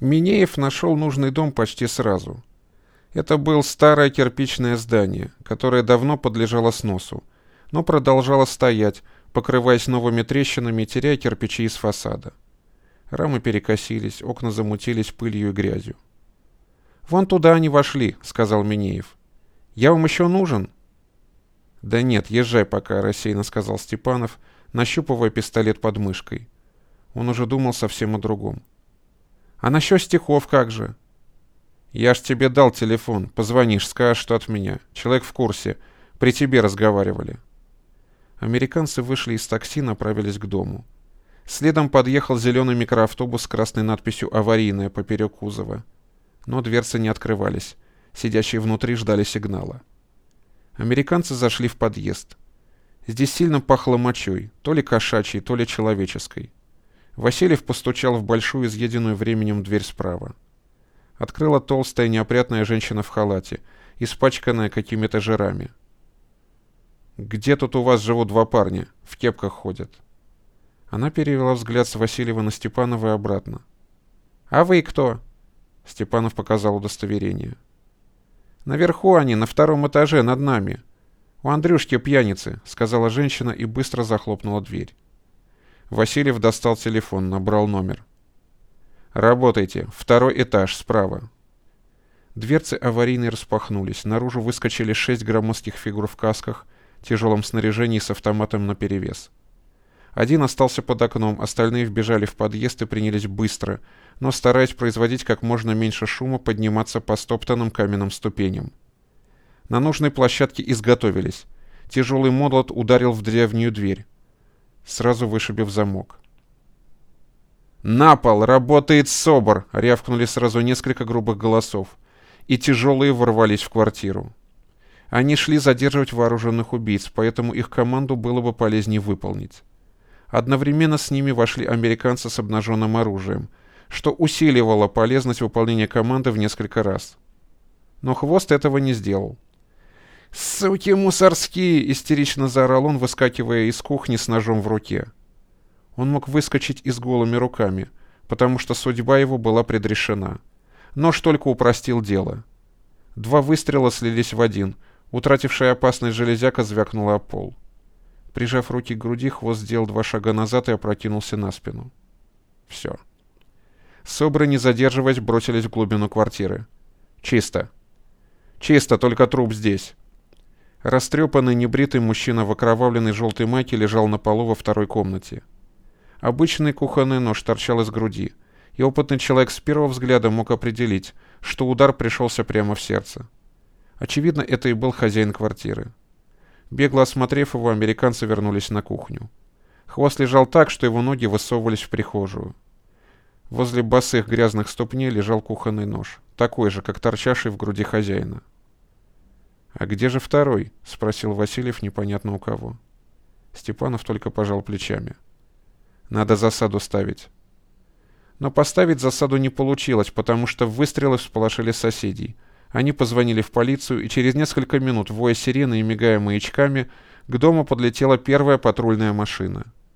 Минеев нашел нужный дом почти сразу. Это был старое кирпичное здание, которое давно подлежало сносу, но продолжало стоять, покрываясь новыми трещинами и теряя кирпичи из фасада. Рамы перекосились, окна замутились пылью и грязью. «Вон туда они вошли», — сказал Минеев. «Я вам еще нужен?» «Да нет, езжай пока», — рассеянно сказал Степанов, нащупывая пистолет под мышкой. Он уже думал совсем о другом. «А насчет стихов как же?» «Я ж тебе дал телефон. Позвонишь, скажешь, что от меня. Человек в курсе. При тебе разговаривали». Американцы вышли из такси, направились к дому. Следом подъехал зеленый микроавтобус с красной надписью «Аварийная» поперек кузова. Но дверцы не открывались. Сидящие внутри ждали сигнала. Американцы зашли в подъезд. Здесь сильно пахло мочой, то ли кошачьей, то ли человеческой. Васильев постучал в большую, изъеденную временем дверь справа. Открыла толстая, неопрятная женщина в халате, испачканная какими-то жирами. «Где тут у вас живут два парня? В кепках ходят». Она перевела взгляд с Васильева на Степанова и обратно. «А вы кто?» Степанов показал удостоверение. «Наверху они, на втором этаже, над нами. У Андрюшки пьяницы», — сказала женщина и быстро захлопнула дверь. Васильев достал телефон, набрал номер. «Работайте. Второй этаж, справа». Дверцы аварийной распахнулись. Наружу выскочили шесть громоздких фигур в касках, тяжелом снаряжении с автоматом наперевес. Один остался под окном, остальные вбежали в подъезд и принялись быстро, но стараясь производить как можно меньше шума, подниматься по стоптанным каменным ступеням. На нужной площадке изготовились. Тяжелый молот ударил в древнюю дверь, сразу вышибив замок. «На пол! Работает СОБР!» — рявкнули сразу несколько грубых голосов, и тяжелые ворвались в квартиру. Они шли задерживать вооруженных убийц, поэтому их команду было бы полезнее выполнить. Одновременно с ними вошли американцы с обнаженным оружием, что усиливало полезность выполнения команды в несколько раз. Но хвост этого не сделал. «Суки мусорские!» — истерично заорал он, выскакивая из кухни с ножом в руке. Он мог выскочить и с голыми руками, потому что судьба его была предрешена. Нож только упростил дело. Два выстрела слились в один. Утратившая опасность железяка звякнула о пол. Прижав руки к груди, хвост сделал два шага назад и опрокинулся на спину. Все. Собры, не задерживаясь, бросились в глубину квартиры. «Чисто!» «Чисто, только труп здесь!» Растрепанный, небритый мужчина в окровавленной желтой майке лежал на полу во второй комнате. Обычный кухонный нож торчал из груди, и опытный человек с первого взгляда мог определить, что удар пришелся прямо в сердце. Очевидно, это и был хозяин квартиры. Бегло осмотрев его, американцы вернулись на кухню. Хвост лежал так, что его ноги высовывались в прихожую. Возле босых грязных ступней лежал кухонный нож, такой же, как торчавший в груди хозяина. «А где же второй?» — спросил Васильев непонятно у кого. Степанов только пожал плечами. «Надо засаду ставить». Но поставить засаду не получилось, потому что выстрелы всполошили соседей — они позвонили в полицию, и через несколько минут, воя сирены и мигая маячками, к дому подлетела первая патрульная машина —